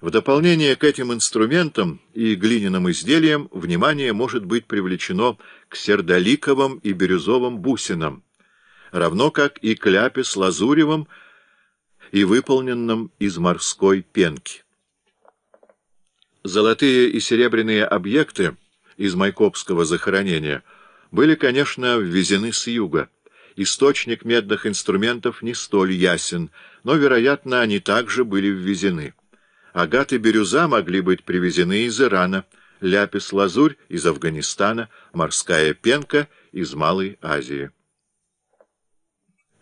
В дополнение к этим инструментам и глиняным изделиям внимание может быть привлечено к сердоликовым и бирюзовым бусинам, равно как и к ляпис лазуревым и выполненным из морской пенки. Золотые и серебряные объекты из Майкопского захоронения были, конечно, ввезены с юга. Источник медных инструментов не столь ясен, но, вероятно, они также были ввезены. Агат и бирюза могли быть привезены из Ирана, ляпис-лазурь из Афганистана, морская пенка из Малой Азии.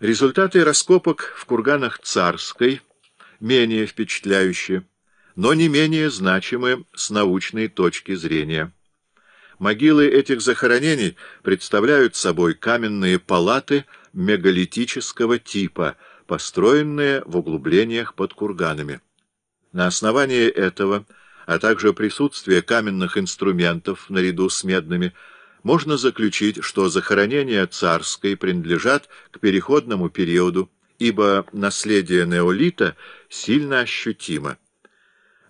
Результаты раскопок в курганах Царской менее впечатляющие, но не менее значимы с научной точки зрения. Могилы этих захоронений представляют собой каменные палаты мегалитического типа, построенные в углублениях под курганами. На основании этого, а также присутствие каменных инструментов наряду с медными, можно заключить, что захоронения царской принадлежат к переходному периоду, ибо наследие неолита сильно ощутимо.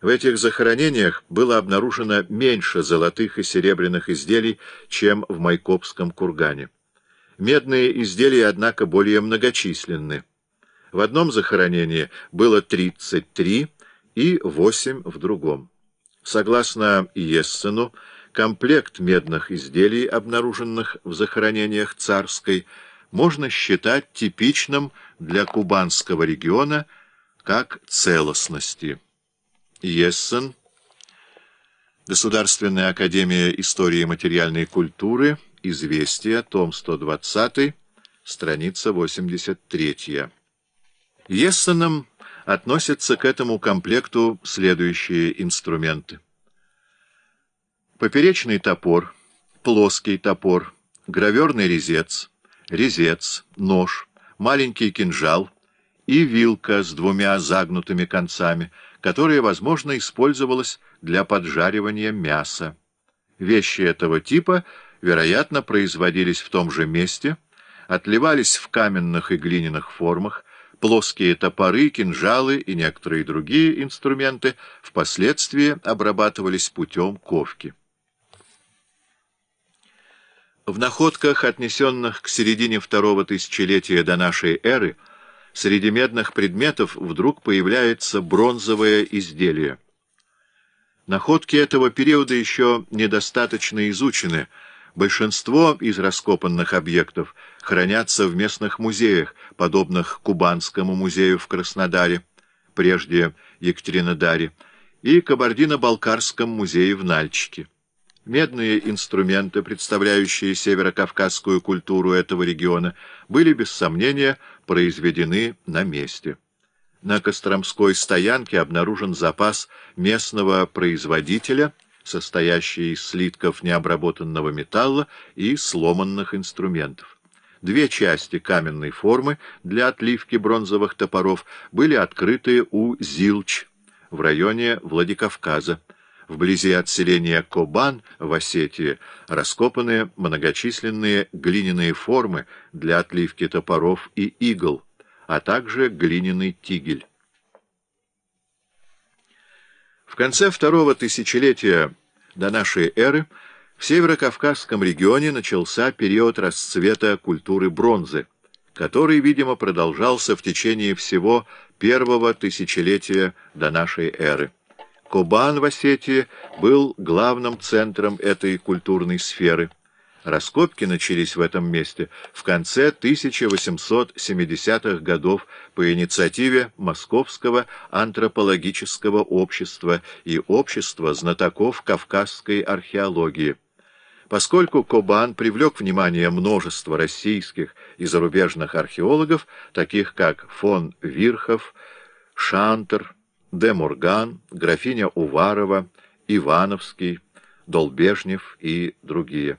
В этих захоронениях было обнаружено меньше золотых и серебряных изделий, чем в Майкопском кургане. Медные изделия, однако, более многочисленны. В одном захоронении было 33 и 8 в другом. Согласно Ессену, комплект медных изделий, обнаруженных в захоронениях царской, можно считать типичным для кубанского региона как целостности. Ессен, Государственная академия истории и материальной культуры, Известия, том 120, страница 83. Ессеном относятся к этому комплекту следующие инструменты. Поперечный топор, плоский топор, граверный резец, резец, нож, маленький кинжал и вилка с двумя загнутыми концами, которая, возможно, использовалась для поджаривания мяса. Вещи этого типа, вероятно, производились в том же месте, отливались в каменных и глиняных формах, плоские топоры, кинжалы и некоторые другие инструменты впоследствии обрабатывались путем ковки. В находках, отнесенных к середине второго тысячелетия до нашей эры, среди медных предметов вдруг появляется бронзовое изделие. Находки этого периода еще недостаточно изучены, Большинство из раскопанных объектов хранятся в местных музеях, подобных Кубанскому музею в Краснодаре, прежде Екатеринодаре, и Кабардино-Балкарском музее в Нальчике. Медные инструменты, представляющие северокавказскую культуру этого региона, были, без сомнения, произведены на месте. На Костромской стоянке обнаружен запас местного производителя – состоящий из слитков необработанного металла и сломанных инструментов. Две части каменной формы для отливки бронзовых топоров были открыты у Зилч в районе Владикавказа. Вблизи от селения Кобан в Осетии раскопаны многочисленные глиняные формы для отливки топоров и игл, а также глиняный тигель. В конце второго тысячелетия до нашей эры в северокавказском регионе начался период расцвета культуры бронзы, который, видимо, продолжался в течение всего первого тысячелетия до нашей эры. Кубан в Осетии был главным центром этой культурной сферы – Раскопки начались в этом месте в конце 1870-х годов по инициативе Московского антропологического общества и общества знатоков кавказской археологии. Поскольку Кобан привлек внимание множества российских и зарубежных археологов, таких как фон Вирхов, Шантер, Де Мурган, графиня Уварова, Ивановский, Долбежнев и другие.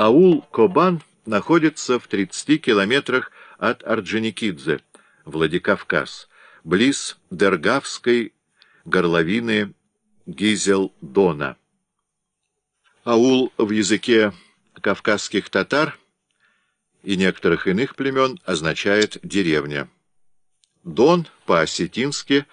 Аул Кобан находится в 30 километрах от Орджоникидзе, Владикавказ, близ Дергавской горловины Гизел-Дона. Аул в языке кавказских татар и некоторых иных племен означает «деревня». Дон по-осетински